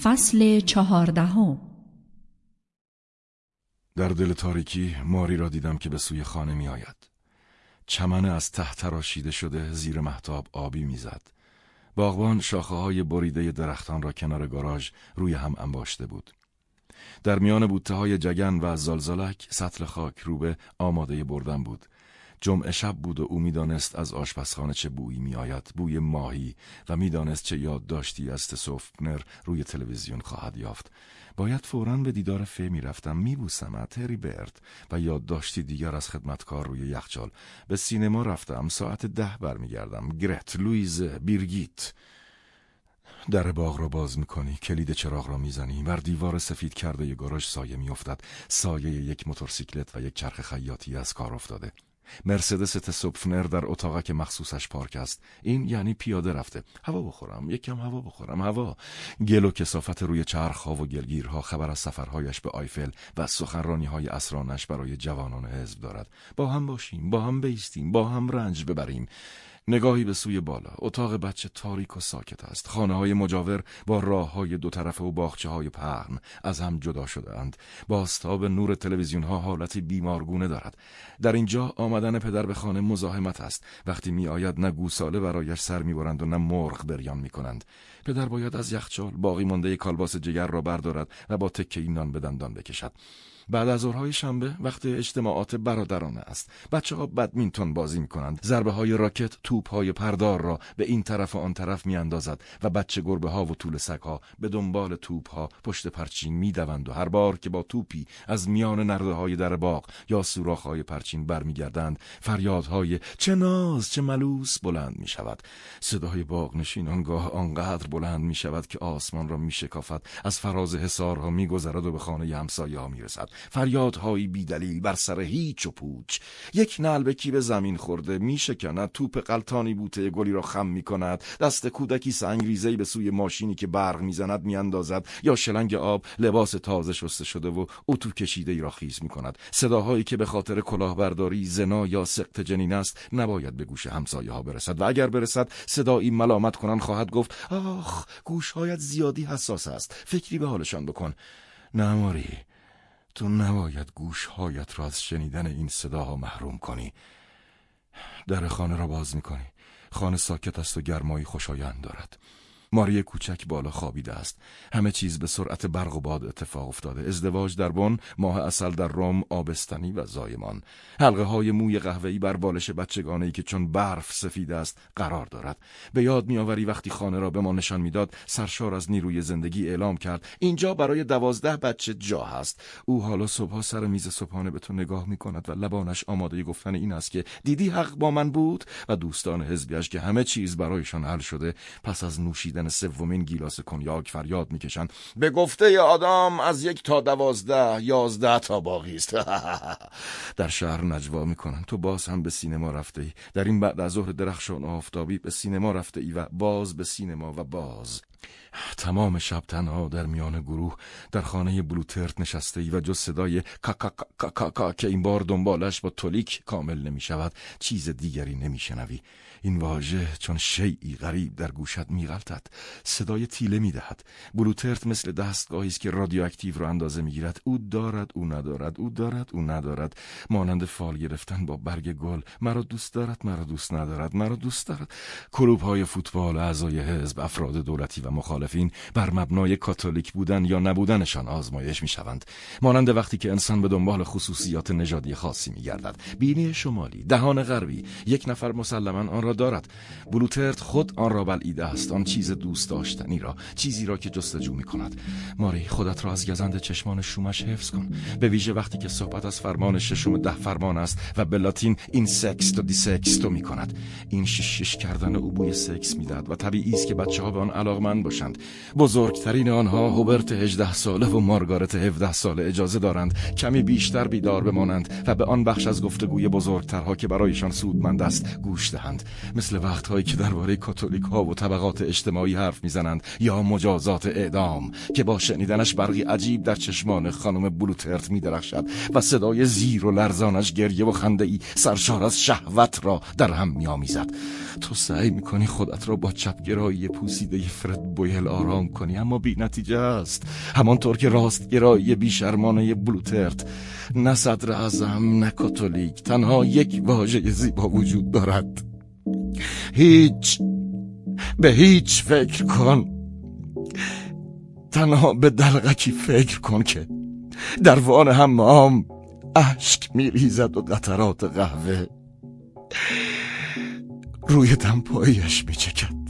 فصل چهاردهم در دل تاریکی ماری را دیدم که به سوی خانه می آید. چمن از ته تراشیده شده زیر محتاب آبی می‌زد. باغبان شاخه های بریده درختان را کنار گاراژ روی هم انباشته بود. در میان بوته های جگن و زلزلک سطل خاک روبه آماده بردن بود. جمعه شب بود و او می‌دانست از آشپزخانه چه بویی میآید بوی ماهی و می‌دانست چه یادداشتی از تسوفنر روی تلویزیون خواهد یافت. باید فورا به دیدار فه می‌رفتم. میبوسم تری برد و یادداشتی دیگر از خدمتکار روی یخچال. به سینما رفتم ساعت ده برمیگردم. گرت لویز بیرگیت. در باغ را باز می‌کنی کلید چراغ را می‌زنی. بر دیوار سفید کرده ی گاراژ سایه میافتد. سایه یک موتورسیکلت و یک چرخ خیاطی از کار افتاده. مرسدس تسوپفنر در اتاق که مخصوصش پارک است. این یعنی پیاده رفته. هوا بخورم. یک کم هوا بخورم. هوا. گل و کسافت روی چرخها و گلگیرها خبر از سفرهایش به آیفل و سخنرانی های اسرانش برای جوانان حزب دارد. با هم باشیم با هم بیستیم با هم رنج ببریم. نگاهی به سوی بالا. اتاق بچه تاریک و ساکت است. خانه های مجاور با راه های دو طرفه و باخچه های پهن از هم جدا شده اند باستاب نور تلویزیون ها حالتی بیمارگونه دارد. در اینجا آمدن پدر به خانه مزاحمت است. وقتی می آید نه گوساله برایش سر می‌برند و نه مرغ بریان می کنند پدر باید از یخچال باقی مانده کالباس جگر را بردارد و با تکه نان به دندان بکشد. بعد از ظهرهای شنبه وقت اجتماعات برادرانه است. بچه ها بدمینتون بازی می کنند ضربه های راکت توپ های پردار را به این طرف و آن طرف می اندازد و بچه گربه ها و طول سگ ها به دنبال توپ ها پشت پرچین می دوند و هر بار که با توپی از میان نرده های در باغ یا سوراخ های پرچین برمیگردند فریادهای چه ناز چه ملوس بلند می شود صدای باغ نشین آنگاه آنقدر بلند می شود که آسمان را می شکافد از فراز حسارها می گذرد و به خانه همسایه ها می رسد فریادهایی بیدلیل بر سر هیچ و پوچ. یک نلبکی به زمین خورده میشکند توپ قلتانی بوته گلی را خم می کند دست کودکی سنگریزهای به سوی ماشینی که برق می‌زند میاندازد. یا شلنگ آب لباس تازه شسته شده و اتو کشیده را خیز می کند صداهایی که به خاطر کلاهبرداری زنا یا سقط جنین است نباید به گوش همسایه ها برسد. و اگر برسد صدایی ملامت کنان خواهد گفت آخ گوشهایت زیادی حساس است. فکری به حالشان بکن. نه تو نباید گوشهایت را از شنیدن این صداها محروم کنی. در خانه را باز می‌کنی. خانه ساکت است و گرمایی خوشایند دارد. ماری کوچک بالا خوابیده است. همه چیز به سرعت برق و باد اتفاق افتاده. ازدواج در بن ماه اصل در روم آبستنی و زایمان. حلقه های موی قهوه‌ای بر بالش بچگانه ای که چون برف سفید است قرار دارد. به یاد میآوری وقتی خانه را به ما نشان می‌داد سرشار از نیروی زندگی اعلام کرد اینجا برای دوازده بچه جا هست. او حالا صبح سر میز صبحانه به تو نگاه می کند و لبانش آماده گفتن این است که دیدی حق با من بود؟ و دوستان حزبیش که همه چیز برایشان حل شده پس از نوشیدن سومین گیلاس کنیاک فریاد می‌کشند. به گفته آدم از یک تا دوازده یازده تا باقی است. در شهر نجوا می‌کنند. تو باز هم به سینما رفته ای. در این بعد از ظهر درخشان آفتابی به سینما رفته ای و باز به سینما و باز. تمام شب تنها در میان گروه در خانه بلوترت نشسته ای و جز صدای کا که این بار دنبالش با تولیک کامل نمی شود چیز دیگری نمی شنوی این واژه چون شیعی غریب در گوشت میغلطد. صدای تیله می‌دهد. بلوترت مثل دستگاهی است که رادیواکتیو را اندازه می‌گیرد. او دارد او ندارد او دارد او ندارد. مانند فال گرفتن با برگ گل. مرا دوست دارد مرا دوست ندارد مرا دوست دارد. کلوب های فوتبال اعضای حزب افراد دولتی و مخالفین بر مبنای کاتولیک بودن یا نبودنشان آزمایش می‌شوند. مانند وقتی که انسان به دنبال خصوصیات نژادی خاصی میگردد. بینی شمالی دهان غربی یک نفر مسلما آن را دارد. بلوترت خود آن را بلعیده است. آن چیز دوست داشتنی را چیزی را که جستجو می کند ماری خودت را از گزند چشمان شومش حفظ کن. به ویژه وقتی که صحبت از فرمان ششم ده فرمان است و به لاتین این سکس تو دی سکس تو می کند این شش کردن او بوی سکس می‌دهد و طبیعی است که بچه ها به آن علاقمند باشند. بزرگترین آنها هوبرت 18 ساله و مارگارت 17 ساله اجازه دارند کمی بیشتر بیدار بمانند و به آن بخش از گفتگوی بزرگترها که برایشان سودمند است گوش دهند. مثل وقتهایی که درباره کاتولیک ها و طبقات اجتماعی حرف می‌زنند یا مجازات اعدام که با شنیدنش برقی عجیب در چشمان خانم بلوترت میدرخشد و صدای زیر و لرزانش گریه و خنده ای سرشار از شهوت را در هم میآمیزد. تو سعی می‌کنی خودت را با چپگرایی پوسیده فرد بویل آرام کنی. اما بی نتیجه است. همانطور که راستگرایی بیشرمانه بلوترت نه صدر ازم نه کاتولیک تنها یک واژه زیبا وجود دارد. هیچ به هیچ فکر کن. تنها به دلغکی فکر کن که در وان همام اشک میریزد و قطرات قهوه روی دمپاییش میچکد.